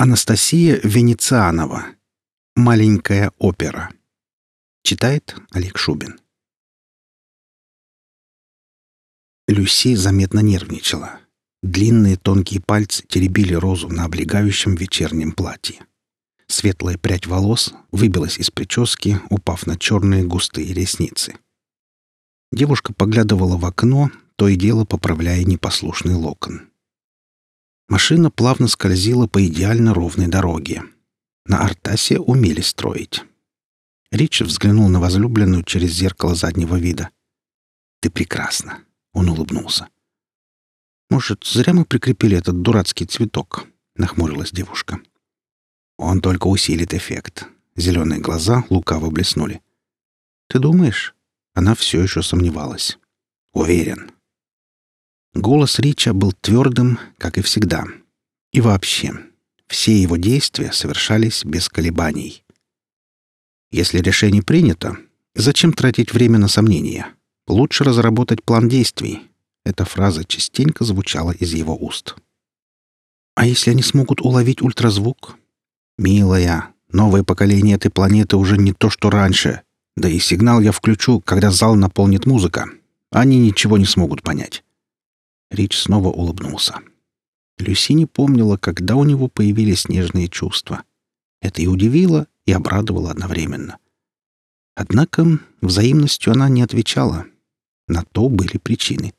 Анастасия Венецианова. Маленькая опера. Читает Олег Шубин. Люси заметно нервничала. Длинные тонкие пальцы теребили розу на облегающем вечернем платье. Светлая прядь волос выбилась из прически, упав на черные густые ресницы. Девушка поглядывала в окно, то и дело поправляя непослушный локон. Машина плавно скользила по идеально ровной дороге. На Артасе умели строить. Рич взглянул на возлюбленную через зеркало заднего вида. «Ты прекрасна!» — он улыбнулся. «Может, зря мы прикрепили этот дурацкий цветок?» — нахмурилась девушка. «Он только усилит эффект». Зеленые глаза лукаво блеснули. «Ты думаешь?» Она все еще сомневалась. «Уверен. Голос Рича был твердым, как и всегда. И вообще, все его действия совершались без колебаний. Если решение принято, зачем тратить время на сомнения? Лучше разработать план действий. Эта фраза частенько звучала из его уст. А если они смогут уловить ультразвук? Милая, новое поколение этой планеты уже не то, что раньше. Да и сигнал я включу, когда зал наполнит музыка. Они ничего не смогут понять. Рич снова улыбнулся. Люси не помнила, когда у него появились нежные чувства. Это и удивило, и обрадовало одновременно. Однако взаимностью она не отвечала. На то были причины.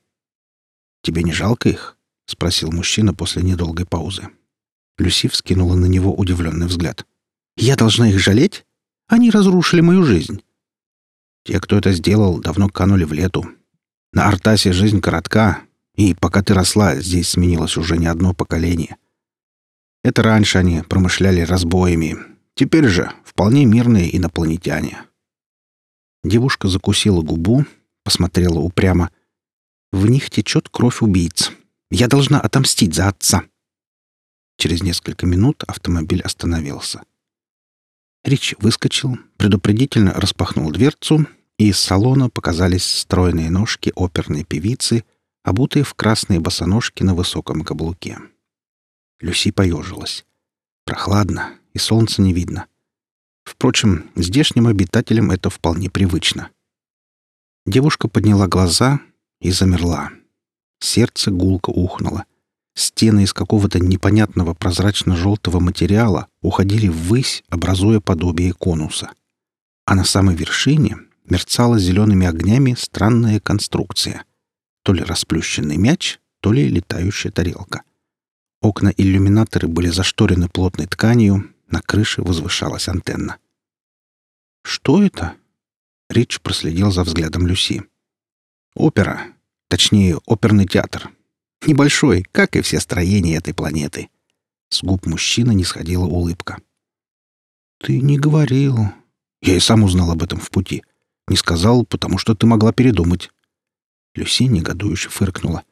«Тебе не жалко их?» — спросил мужчина после недолгой паузы. Люси вскинула на него удивленный взгляд. «Я должна их жалеть? Они разрушили мою жизнь». «Те, кто это сделал, давно канули в лету. На Артасе жизнь коротка, и пока ты росла, здесь сменилось уже не одно поколение. Это раньше они промышляли разбоями. Теперь же вполне мирные инопланетяне. Девушка закусила губу, посмотрела упрямо. В них течет кровь убийц. Я должна отомстить за отца. Через несколько минут автомобиль остановился. Рич выскочил, предупредительно распахнул дверцу, и из салона показались стройные ножки оперной певицы — обутые в красные босоножки на высоком каблуке. Люси поежилась. Прохладно, и солнца не видно. Впрочем, здешним обитателям это вполне привычно. Девушка подняла глаза и замерла. Сердце гулко ухнуло. Стены из какого-то непонятного прозрачно-желтого материала уходили ввысь, образуя подобие конуса. А на самой вершине мерцала зелеными огнями странная конструкция. То ли расплющенный мяч, то ли летающая тарелка. Окна-иллюминаторы были зашторены плотной тканью, на крыше возвышалась антенна. «Что это?» Рич проследил за взглядом Люси. «Опера. Точнее, оперный театр. Небольшой, как и все строения этой планеты». С губ мужчины не сходила улыбка. «Ты не говорил...» «Я и сам узнал об этом в пути. Не сказал, потому что ты могла передумать. Люси негодующе фыркнула.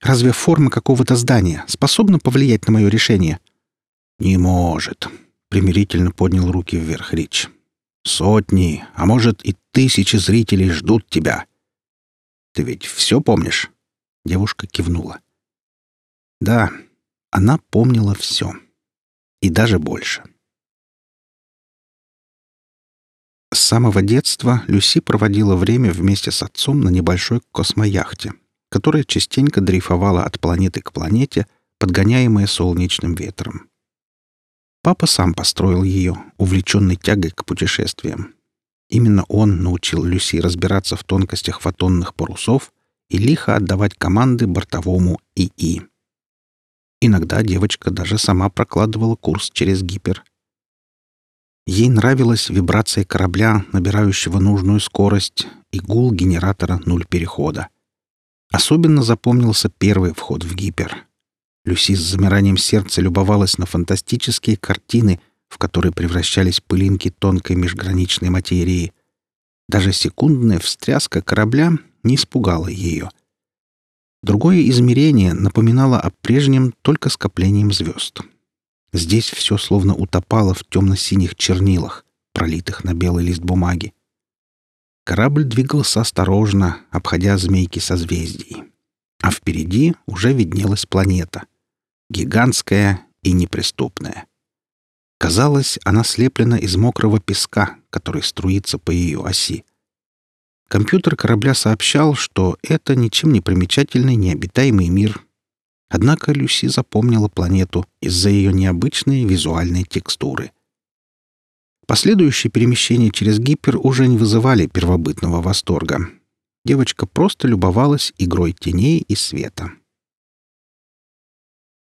«Разве форма какого-то здания способна повлиять на мое решение?» «Не может», — примирительно поднял руки вверх Рич. «Сотни, а может и тысячи зрителей ждут тебя. Ты ведь все помнишь?» Девушка кивнула. «Да, она помнила все. И даже больше». С самого детства Люси проводила время вместе с отцом на небольшой космояхте, которая частенько дрейфовала от планеты к планете, подгоняемая солнечным ветром. Папа сам построил ее, увлеченный тягой к путешествиям. Именно он научил Люси разбираться в тонкостях фотонных парусов и лихо отдавать команды бортовому ИИ. Иногда девочка даже сама прокладывала курс через гипер — Ей нравилась вибрация корабля, набирающего нужную скорость, и гул генератора нуль перехода. Особенно запомнился первый вход в гипер. Люси с замиранием сердца любовалась на фантастические картины, в которые превращались пылинки тонкой межграничной материи. Даже секундная встряска корабля не испугала ее. Другое измерение напоминало о прежнем только скоплением звезд. Здесь все словно утопало в темно-синих чернилах, пролитых на белый лист бумаги. Корабль двигался осторожно, обходя змейки созвездий. А впереди уже виднелась планета. Гигантская и неприступная. Казалось, она слеплена из мокрого песка, который струится по ее оси. Компьютер корабля сообщал, что это ничем не примечательный необитаемый мир. Однако Люси запомнила планету из-за ее необычной визуальной текстуры. Последующие перемещения через гипер уже не вызывали первобытного восторга. Девочка просто любовалась игрой теней и света.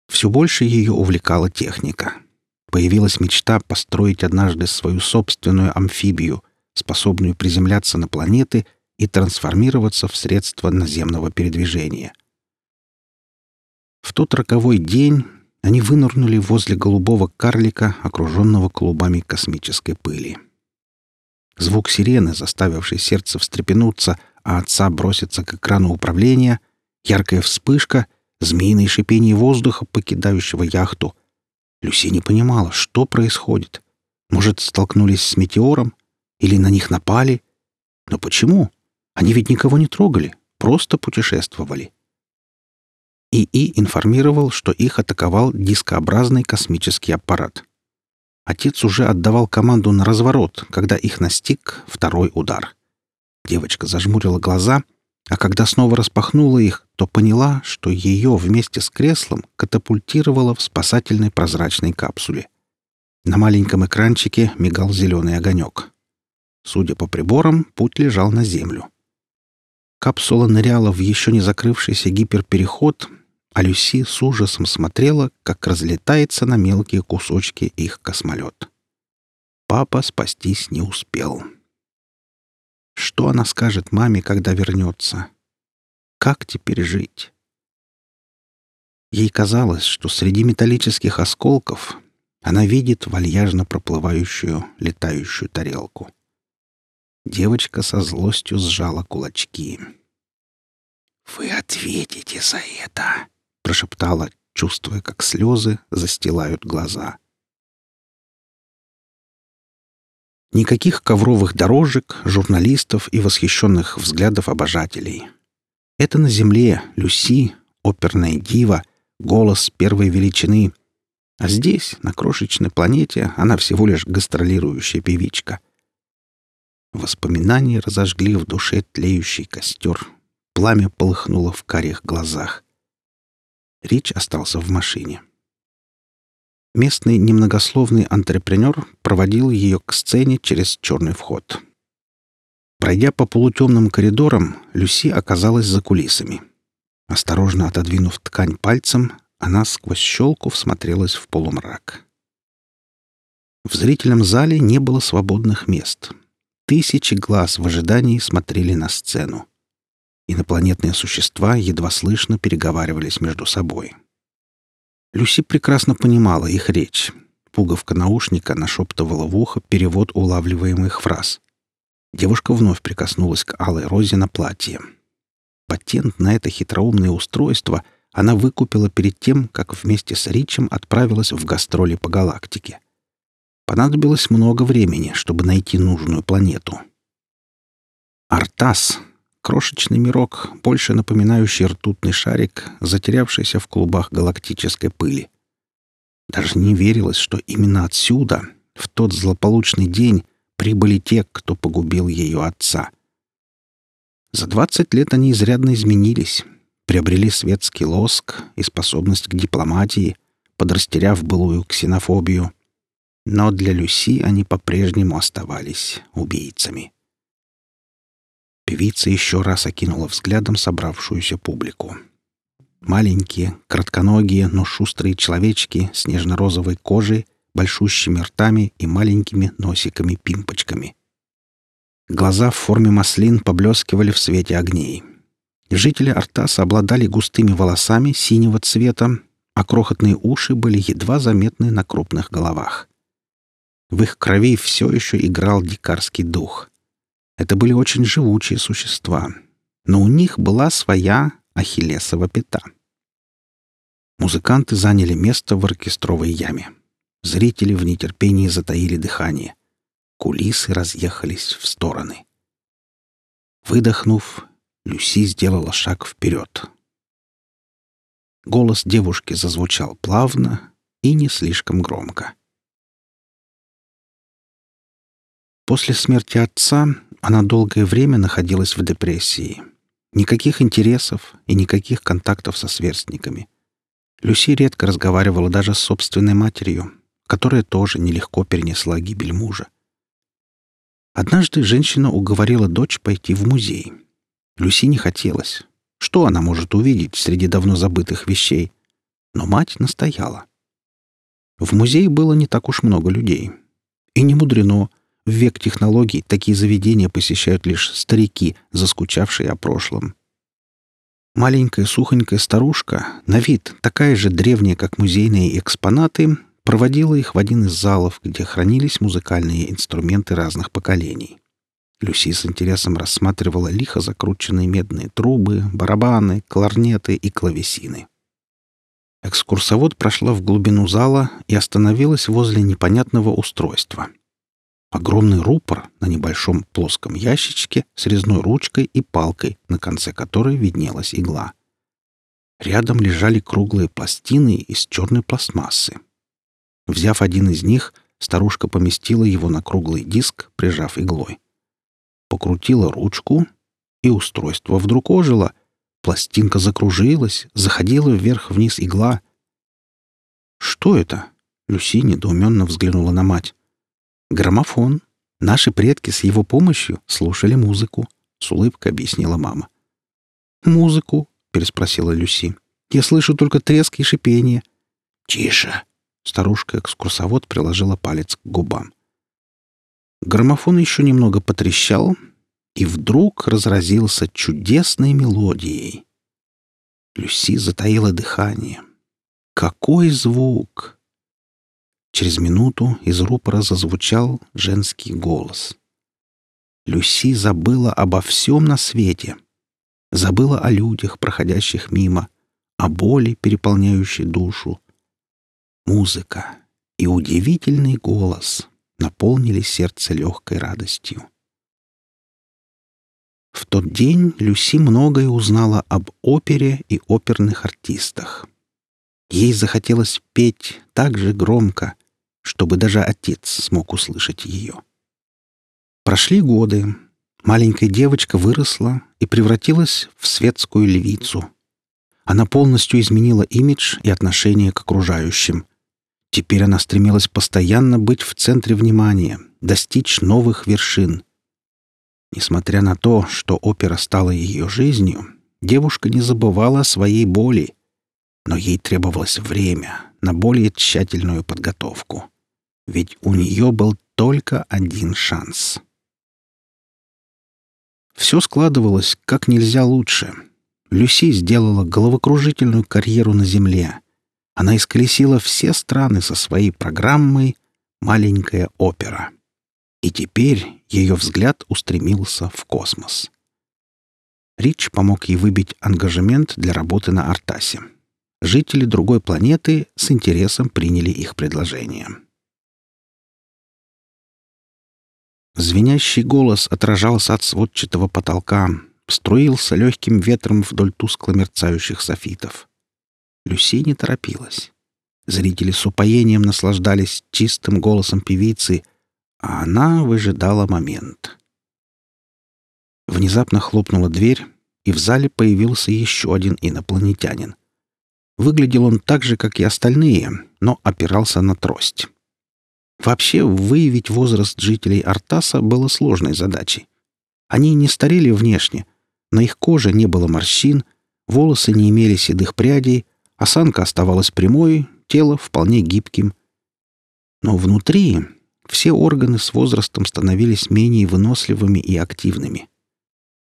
Все больше ее увлекала техника — появилась мечта построить однажды свою собственную амфибию, способную приземляться на планеты и трансформироваться в средство наземного передвижения. В тот роковой день они вынырнули возле голубого карлика, окруженного клубами космической пыли. Звук сирены, заставивший сердце встрепенуться, а отца броситься к экрану управления, яркая вспышка, змеиное шипение воздуха, покидающего яхту — Люси не понимала, что происходит. Может, столкнулись с метеором? Или на них напали? Но почему? Они ведь никого не трогали, просто путешествовали. ИИ информировал, что их атаковал дискообразный космический аппарат. Отец уже отдавал команду на разворот, когда их настиг второй удар. Девочка зажмурила глаза — а когда снова распахнула их, то поняла, что ее вместе с креслом катапультировало в спасательной прозрачной капсуле. На маленьком экранчике мигал зеленый огонек. Судя по приборам, путь лежал на землю. Капсула ныряла в еще не закрывшийся гиперпереход, а Люси с ужасом смотрела, как разлетается на мелкие кусочки их космолет. Папа спастись не успел. Что она скажет маме, когда вернется? Как теперь жить? Ей казалось, что среди металлических осколков она видит вальяжно проплывающую, летающую тарелку. Девочка со злостью сжала кулачки. «Вы ответите за это!» — прошептала, чувствуя, как слезы застилают глаза. Никаких ковровых дорожек, журналистов и восхищенных взглядов обожателей. Это на земле Люси, оперная дива, голос первой величины. А здесь, на крошечной планете, она всего лишь гастролирующая певичка. Воспоминания разожгли в душе тлеющий костер. Пламя полыхнуло в карих глазах. Рич остался в машине. Местный немногословный антрепренер проводил ее к сцене через черный вход. Пройдя по полутемным коридорам, Люси оказалась за кулисами. Осторожно отодвинув ткань пальцем, она сквозь щелку всмотрелась в полумрак. В зрительном зале не было свободных мест. Тысячи глаз в ожидании смотрели на сцену. Инопланетные существа едва слышно переговаривались между собой. Люси прекрасно понимала их речь. Пуговка наушника нашептывала в ухо перевод улавливаемых фраз. Девушка вновь прикоснулась к алой розе на платье. Патент на это хитроумное устройство она выкупила перед тем, как вместе с Ричем отправилась в гастроли по галактике. Понадобилось много времени, чтобы найти нужную планету. Артас Крошечный мирок, больше напоминающий ртутный шарик, затерявшийся в клубах галактической пыли. Даже не верилось, что именно отсюда, в тот злополучный день, прибыли те, кто погубил ее отца. За двадцать лет они изрядно изменились, приобрели светский лоск и способность к дипломатии, подрастеряв былую ксенофобию. Но для Люси они по-прежнему оставались убийцами. Певица еще раз окинула взглядом собравшуюся публику. Маленькие, кратконогие, но шустрые человечки с нежно-розовой кожей, большущими ртами и маленькими носиками-пимпочками. Глаза в форме маслин поблескивали в свете огней. Жители Артаса обладали густыми волосами синего цвета, а крохотные уши были едва заметны на крупных головах. В их крови все еще играл дикарский дух — это были очень живучие существа, но у них была своя ахиллесова пята. Музыканты заняли место в оркестровой яме. Зрители в нетерпении затаили дыхание. Кулисы разъехались в стороны. Выдохнув, Люси сделала шаг вперед. Голос девушки зазвучал плавно и не слишком громко. После смерти отца она долгое время находилась в депрессии. Никаких интересов и никаких контактов со сверстниками. Люси редко разговаривала даже с собственной матерью, которая тоже нелегко перенесла гибель мужа. Однажды женщина уговорила дочь пойти в музей. Люси не хотелось. Что она может увидеть среди давно забытых вещей? Но мать настояла. В музее было не так уж много людей. И не мудрено. В век технологий такие заведения посещают лишь старики, заскучавшие о прошлом. Маленькая сухонькая старушка, на вид такая же древняя, как музейные экспонаты, проводила их в один из залов, где хранились музыкальные инструменты разных поколений. Люси с интересом рассматривала лихо закрученные медные трубы, барабаны, кларнеты и клавесины. Экскурсовод прошла в глубину зала и остановилась возле непонятного устройства. Огромный рупор на небольшом плоском ящичке с резной ручкой и палкой, на конце которой виднелась игла. Рядом лежали круглые пластины из черной пластмассы. Взяв один из них, старушка поместила его на круглый диск, прижав иглой покрутила ручку, и устройство вдруг ожило. Пластинка закружилась, заходила вверх-вниз игла. «Что это?» — Люси недоуменно взглянула на мать. «Граммофон. Наши предки с его помощью слушали музыку», — с улыбкой объяснила мама. «Музыку?» — переспросила Люси. «Я слышу только треск и шипение». «Тише!» — старушка-экскурсовод приложила палец к губам. Граммофон еще немного потрещал и вдруг разразился чудесной мелодией. Люси затаила дыхание. Какой звук! Через минуту из рупора зазвучал женский голос. Люси забыла обо всем на свете. Забыла о людях, проходящих мимо, о боли, переполняющей душу. Музыка и удивительный голос — наполнили сердце легкой радостью. В тот день Люси многое узнала об опере и оперных артистах. Ей захотелось петь так же громко, чтобы даже отец смог услышать ее. Прошли годы. Маленькая девочка выросла и превратилась в светскую львицу. Она полностью изменила имидж и отношение к окружающим — Теперь она стремилась постоянно быть в центре внимания, достичь новых вершин. Несмотря на то, что опера стала ее жизнью, девушка не забывала о своей боли, но ей требовалось время на более тщательную подготовку. Ведь у нее был только один шанс. Все складывалось как нельзя лучше. Люси сделала головокружительную карьеру на Земле — она исколесила все страны со своей программой «Маленькая опера». И теперь ее взгляд устремился в космос. Рич помог ей выбить ангажемент для работы на Артасе. Жители другой планеты с интересом приняли их предложение. Звенящий голос отражался от сводчатого потолка, струился легким ветром вдоль тускло мерцающих софитов. Люси не торопилась. Зрители с упоением наслаждались чистым голосом певицы, а она выжидала момент. Внезапно хлопнула дверь, и в зале появился еще один инопланетянин. Выглядел он так же, как и остальные, но опирался на трость. Вообще, выявить возраст жителей Артаса было сложной задачей. Они не старели внешне, на их коже не было морщин, волосы не имели седых прядей, Осанка оставалась прямой, тело вполне гибким. Но внутри все органы с возрастом становились менее выносливыми и активными.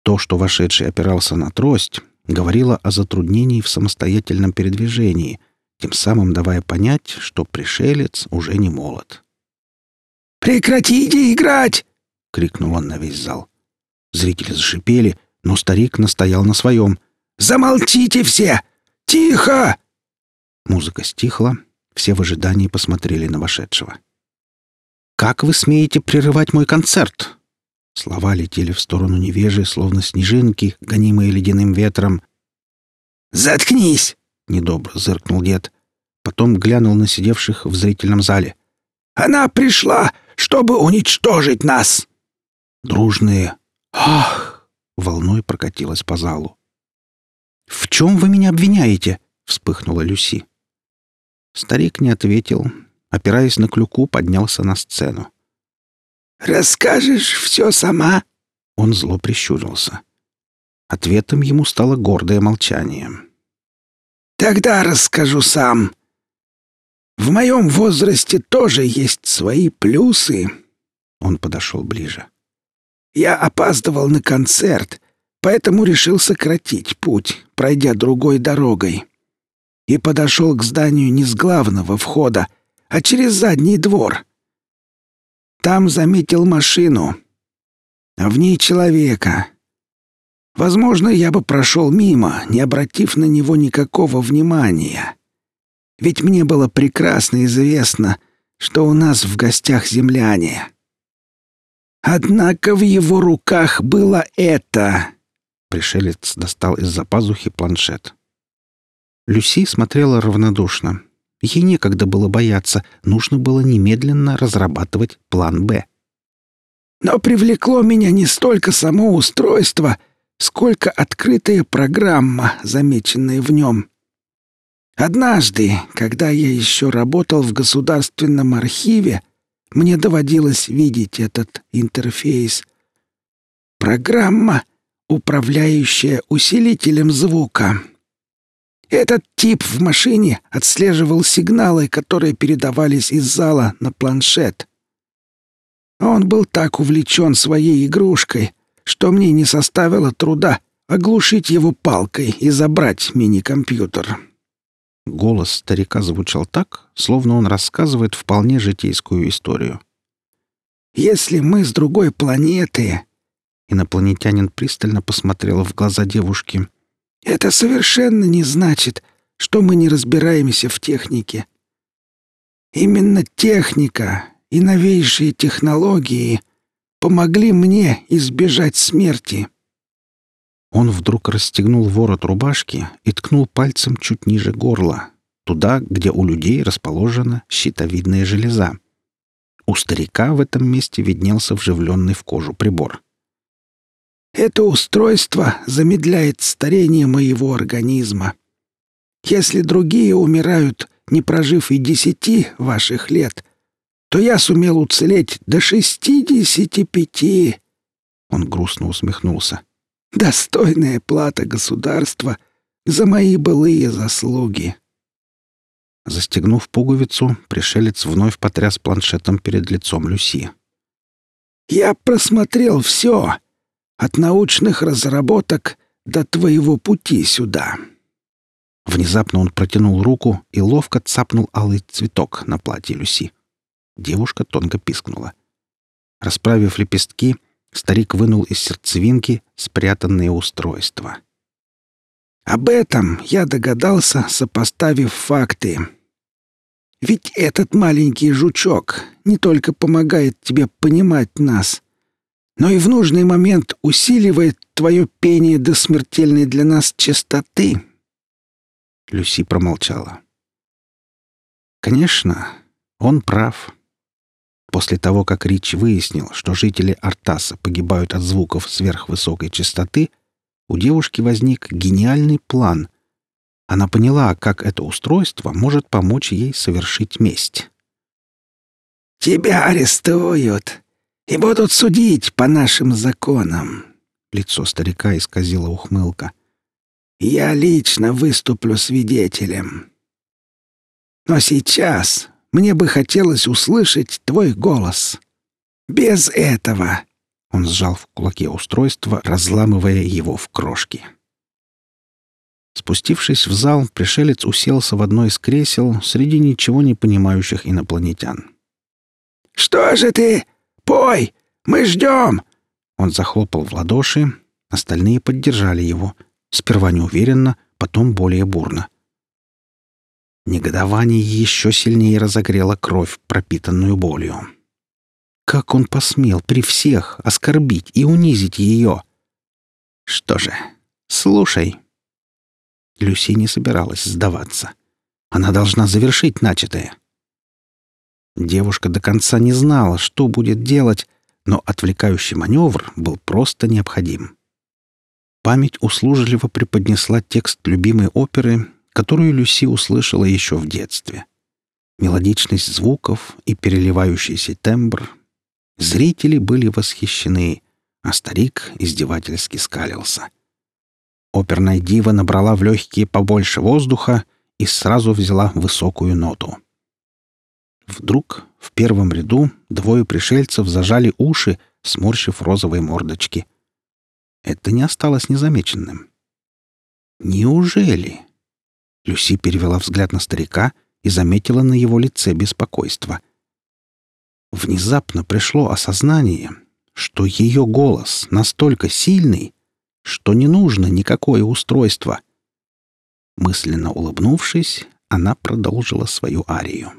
То, что вошедший опирался на трость, говорило о затруднении в самостоятельном передвижении, тем самым давая понять, что пришелец уже не молод. «Прекратите играть!» — крикнул он на весь зал. Зрители зашипели, но старик настоял на своем. «Замолчите все! Тихо!» Музыка стихла, все в ожидании посмотрели на вошедшего. «Как вы смеете прерывать мой концерт?» Слова летели в сторону невежи, словно снежинки, гонимые ледяным ветром. «Заткнись!» — недобро зыркнул дед. Потом глянул на сидевших в зрительном зале. «Она пришла, чтобы уничтожить нас!» Дружные «Ах!» волной прокатилась по залу. «В чем вы меня обвиняете?» — вспыхнула Люси. Старик не ответил, опираясь на клюку, поднялся на сцену. «Расскажешь все сама?» Он зло прищурился. Ответом ему стало гордое молчание. «Тогда расскажу сам. В моем возрасте тоже есть свои плюсы». Он подошел ближе. «Я опаздывал на концерт, поэтому решил сократить путь, пройдя другой дорогой. И подошел к зданию не с главного входа, а через задний двор. Там заметил машину, а в ней человека. Возможно, я бы прошел мимо, не обратив на него никакого внимания. Ведь мне было прекрасно известно, что у нас в гостях земляне. Однако в его руках было это. Пришелец достал из-за пазухи планшет. Люси смотрела равнодушно. Ей некогда было бояться, нужно было немедленно разрабатывать план «Б». Но привлекло меня не столько само устройство, сколько открытая программа, замеченная в нем. Однажды, когда я еще работал в государственном архиве, мне доводилось видеть этот интерфейс. Программа, управляющая усилителем звука. Этот тип в машине отслеживал сигналы, которые передавались из зала на планшет. Он был так увлечен своей игрушкой, что мне не составило труда оглушить его палкой и забрать мини-компьютер. Голос старика звучал так, словно он рассказывает вполне житейскую историю. «Если мы с другой планеты...» Инопланетянин пристально посмотрел в глаза девушки. «Это совершенно не значит, что мы не разбираемся в технике. Именно техника и новейшие технологии помогли мне избежать смерти. Он вдруг расстегнул ворот рубашки и ткнул пальцем чуть ниже горла, туда, где у людей расположена щитовидная железа. У старика в этом месте виднелся вживленный в кожу прибор. «Это устройство замедляет старение моего организма. Если другие умирают, не прожив и десяти ваших лет, то я сумел уцелеть до шестидесяти пяти. Он грустно усмехнулся. Достойная плата государства за мои былые заслуги. Застегнув пуговицу, пришелец вновь потряс планшетом перед лицом Люси. «Я просмотрел все, от научных разработок до твоего пути сюда». Внезапно он протянул руку и ловко цапнул алый цветок на платье Люси. Девушка тонко пискнула. Расправив лепестки, старик вынул из сердцевинки спрятанные устройства. «Об этом я догадался, сопоставив факты. Ведь этот маленький жучок не только помогает тебе понимать нас, но и в нужный момент усиливает твое пение до смертельной для нас частоты». Люси промолчала. «Конечно, он прав». После того, как Рич выяснил, что жители Артаса погибают от звуков сверхвысокой частоты, у девушки возник гениальный план. Она поняла, как это устройство может помочь ей совершить месть. «Тебя арестуют и будут судить по нашим законам», — лицо старика исказило ухмылка. «Я лично выступлю свидетелем. Но сейчас мне бы хотелось услышать твой голос. Без этого...» Он сжал в кулаке устройство, разламывая его в крошки. Спустившись в зал, пришелец уселся в одно из кресел среди ничего не понимающих инопланетян. «Что же ты? Пой! Мы ждем!» Он захлопал в ладоши, остальные поддержали его. Сперва неуверенно, потом более бурно. Негодование еще сильнее разогрело кровь, пропитанную болью. Как он посмел при всех оскорбить и унизить ее? Что же, слушай. Люси не собиралась сдаваться. Она должна завершить начатое. Девушка до конца не знала, что будет делать, но отвлекающий маневр был просто необходим. Память услужливо преподнесла текст любимой оперы, которую Люси услышала еще в детстве. Мелодичность звуков и переливающийся тембр. Зрители были восхищены, а старик издевательски скалился. Оперная дива набрала в легкие побольше воздуха и сразу взяла высокую ноту. Вдруг в первом ряду двое пришельцев зажали уши, сморщив розовые мордочки. Это не осталось незамеченным. «Неужели?» Люси перевела взгляд на старика и заметила на его лице беспокойство. Внезапно пришло осознание, что ее голос настолько сильный, что не нужно никакое устройство. Мысленно улыбнувшись, она продолжила свою арию.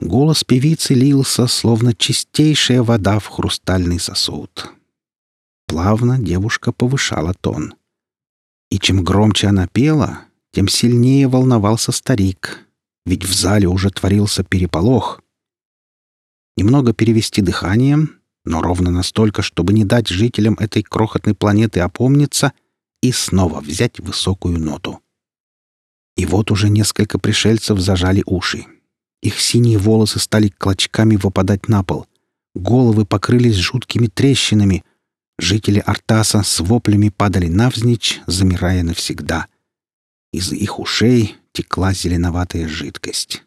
Голос певицы лился, словно чистейшая вода в хрустальный сосуд. Плавно девушка повышала тон. И чем громче она пела, тем сильнее волновался старик, ведь в зале уже творился переполох. Немного перевести дыхание, но ровно настолько, чтобы не дать жителям этой крохотной планеты опомниться и снова взять высокую ноту. И вот уже несколько пришельцев зажали уши. Их синие волосы стали клочками выпадать на пол. Головы покрылись жуткими трещинами. Жители Артаса с воплями падали навзничь, замирая навсегда. Из их ушей текла зеленоватая жидкость.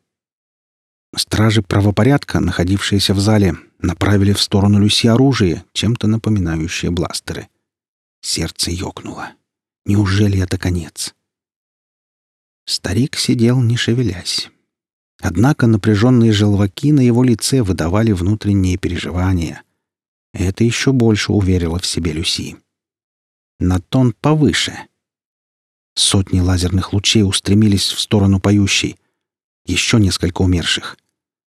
Стражи правопорядка, находившиеся в зале, направили в сторону Люси оружие, чем-то напоминающее бластеры. Сердце ёкнуло. Неужели это конец? Старик сидел, не шевелясь. Однако напряженные желваки на его лице выдавали внутренние переживания. Это еще больше уверило в себе Люси. На тон повыше. Сотни лазерных лучей устремились в сторону поющей. Еще несколько умерших.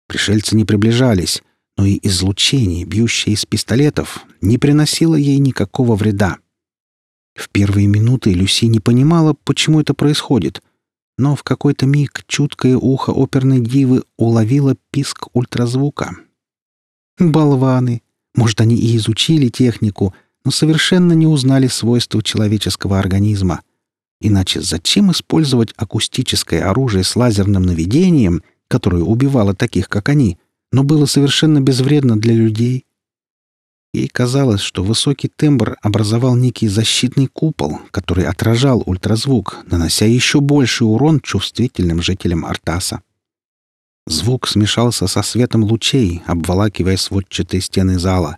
Пришельцы не приближались, но и излучение, бьющее из пистолетов, не приносило ей никакого вреда. В первые минуты Люси не понимала, почему это происходит — но в какой-то миг чуткое ухо оперной дивы уловило писк ультразвука. Болваны! Может, они и изучили технику, но совершенно не узнали свойства человеческого организма. Иначе зачем использовать акустическое оружие с лазерным наведением, которое убивало таких, как они, но было совершенно безвредно для людей? Ей казалось, что высокий тембр образовал некий защитный купол, который отражал ультразвук, нанося еще больший урон чувствительным жителям Артаса. Звук смешался со светом лучей, обволакивая сводчатые стены зала.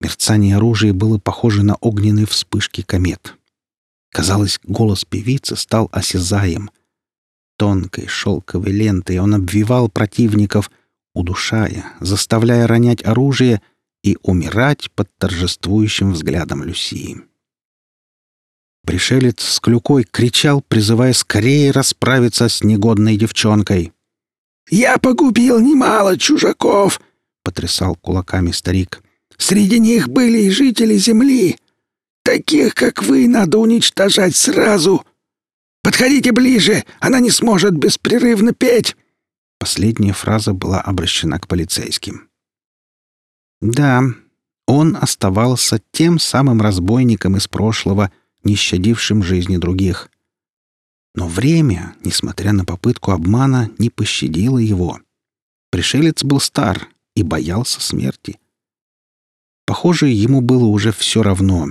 Мерцание оружия было похоже на огненные вспышки комет. Казалось, голос певицы стал осязаем. Тонкой шелковой лентой он обвивал противников, удушая, заставляя ронять оружие — и умирать под торжествующим взглядом Люсии. Пришелец с клюкой кричал, призывая скорее расправиться с негодной девчонкой. «Я погубил немало чужаков!» — потрясал кулаками старик. «Среди них были и жители Земли. Таких, как вы, надо уничтожать сразу. Подходите ближе, она не сможет беспрерывно петь!» Последняя фраза была обращена к полицейским. Да, он оставался тем самым разбойником из прошлого, не щадившим жизни других. Но время, несмотря на попытку обмана, не пощадило его. Пришелец был стар и боялся смерти. Похоже, ему было уже все равно,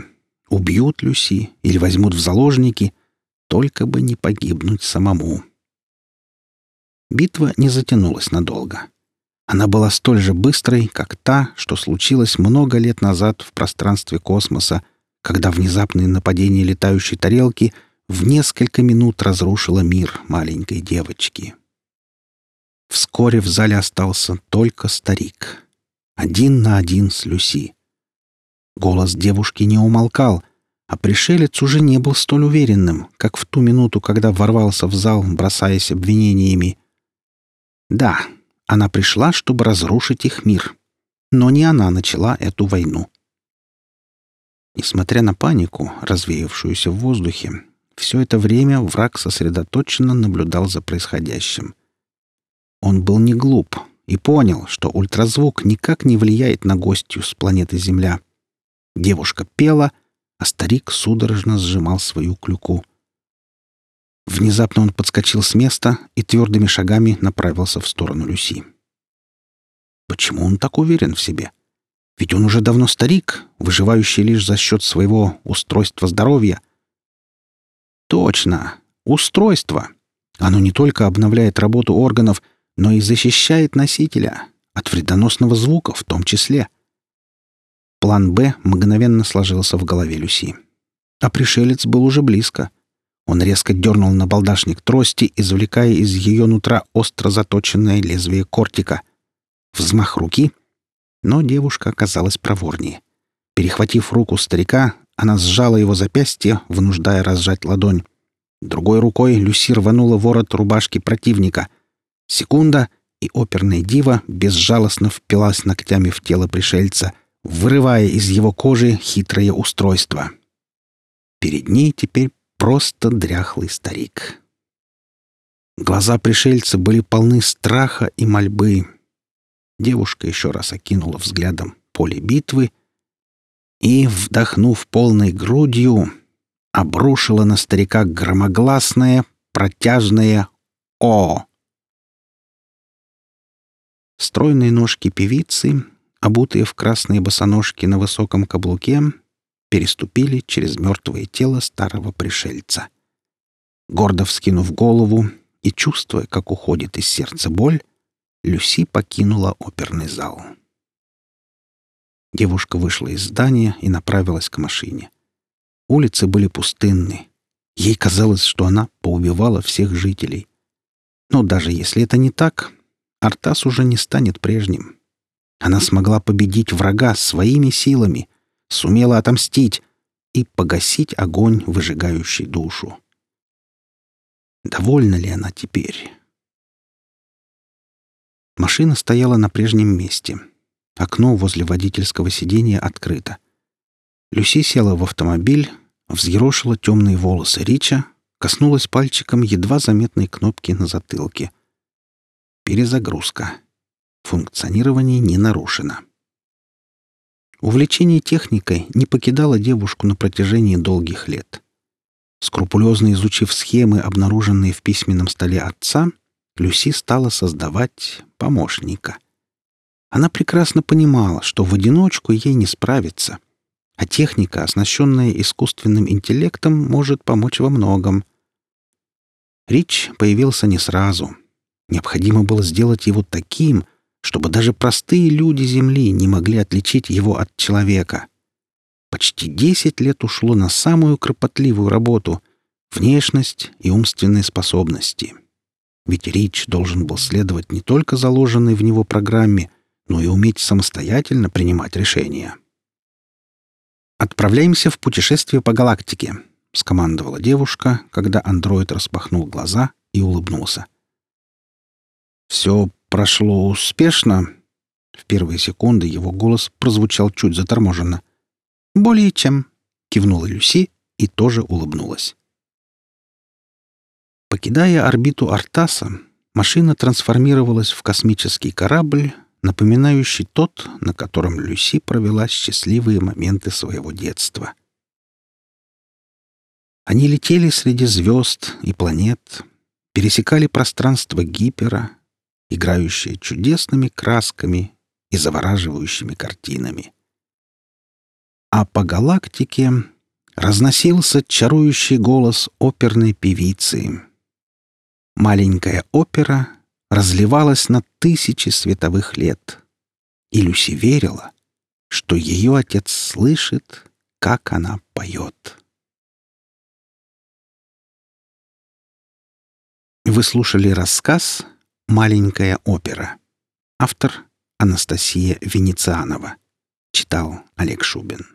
убьют Люси или возьмут в заложники, только бы не погибнуть самому. Битва не затянулась надолго. Она была столь же быстрой, как та, что случилось много лет назад в пространстве космоса, когда внезапное нападение летающей тарелки в несколько минут разрушило мир маленькой девочки. Вскоре в зале остался только старик. Один на один с Люси. Голос девушки не умолкал, а пришелец уже не был столь уверенным, как в ту минуту, когда ворвался в зал, бросаясь обвинениями. Да, она пришла, чтобы разрушить их мир. Но не она начала эту войну. Несмотря на панику, развеявшуюся в воздухе, все это время враг сосредоточенно наблюдал за происходящим. Он был не глуп, и понял, что ультразвук никак не влияет на гостью с планеты Земля. Девушка пела, а старик судорожно сжимал свою клюку. Внезапно он подскочил с места и твердыми шагами направился в сторону Люси. Почему он так уверен в себе? Ведь он уже давно старик, выживающий лишь за счет своего устройства здоровья. Точно, устройство. Оно не только обновляет работу органов, но и защищает носителя от вредоносного звука в том числе. План «Б» мгновенно сложился в голове Люси. А пришелец был уже близко. Он резко дернул на балдашник трости, извлекая из ее нутра остро заточенное лезвие кортика. Взмах руки, но девушка оказалась проворнее. Перехватив руку старика, она сжала его запястье, вынуждая разжать ладонь. Другой рукой Люси рванула ворот рубашки противника — Секунда, и оперная дива безжалостно впилась ногтями в тело пришельца, вырывая из его кожи хитрое устройство. Перед ней теперь просто дряхлый старик. Глаза пришельца были полны страха и мольбы. Девушка еще раз окинула взглядом поле битвы и, вдохнув полной грудью, обрушила на старика громогласное, протяжное «О!» Стройные ножки певицы, обутые в красные босоножки на высоком каблуке, переступили через мертвое тело старого пришельца. Гордо вскинув голову и чувствуя, как уходит из сердца боль, Люси покинула оперный зал. Девушка вышла из здания и направилась к машине. Улицы были пустынны. Ей казалось, что она поубивала всех жителей. Но даже если это не так, Артас уже не станет прежним. Она смогла победить врага своими силами, сумела отомстить и погасить огонь, выжигающий душу. Довольна ли она теперь? Машина стояла на прежнем месте. Окно возле водительского сиденья открыто. Люси села в автомобиль, взъерошила темные волосы Рича, коснулась пальчиком едва заметной кнопки на затылке — Перезагрузка. Функционирование не нарушено. Увлечение техникой не покидало девушку на протяжении долгих лет. Скрупулезно изучив схемы, обнаруженные в письменном столе отца, Люси стала создавать помощника. Она прекрасно понимала, что в одиночку ей не справиться, а техника, оснащенная искусственным интеллектом, может помочь во многом. Рич появился не сразу — Необходимо было сделать его таким, чтобы даже простые люди Земли не могли отличить его от человека. Почти десять лет ушло на самую кропотливую работу — внешность и умственные способности. Ведь Рич должен был следовать не только заложенной в него программе, но и уметь самостоятельно принимать решения. «Отправляемся в путешествие по галактике», — скомандовала девушка, когда андроид распахнул глаза и улыбнулся. «Все прошло успешно?» В первые секунды его голос прозвучал чуть заторможенно. «Более чем», — кивнула Люси и тоже улыбнулась. Покидая орбиту Артаса, машина трансформировалась в космический корабль, напоминающий тот, на котором Люси провела счастливые моменты своего детства. Они летели среди звезд и планет, пересекали пространство Гипера, играющая чудесными красками и завораживающими картинами. А по галактике разносился чарующий голос оперной певицы. Маленькая опера разливалась на тысячи световых лет, и Люси верила, что ее отец слышит, как она поет. Вы слушали рассказ Маленькая опера. Автор Анастасия Венецианова. Читал Олег Шубин.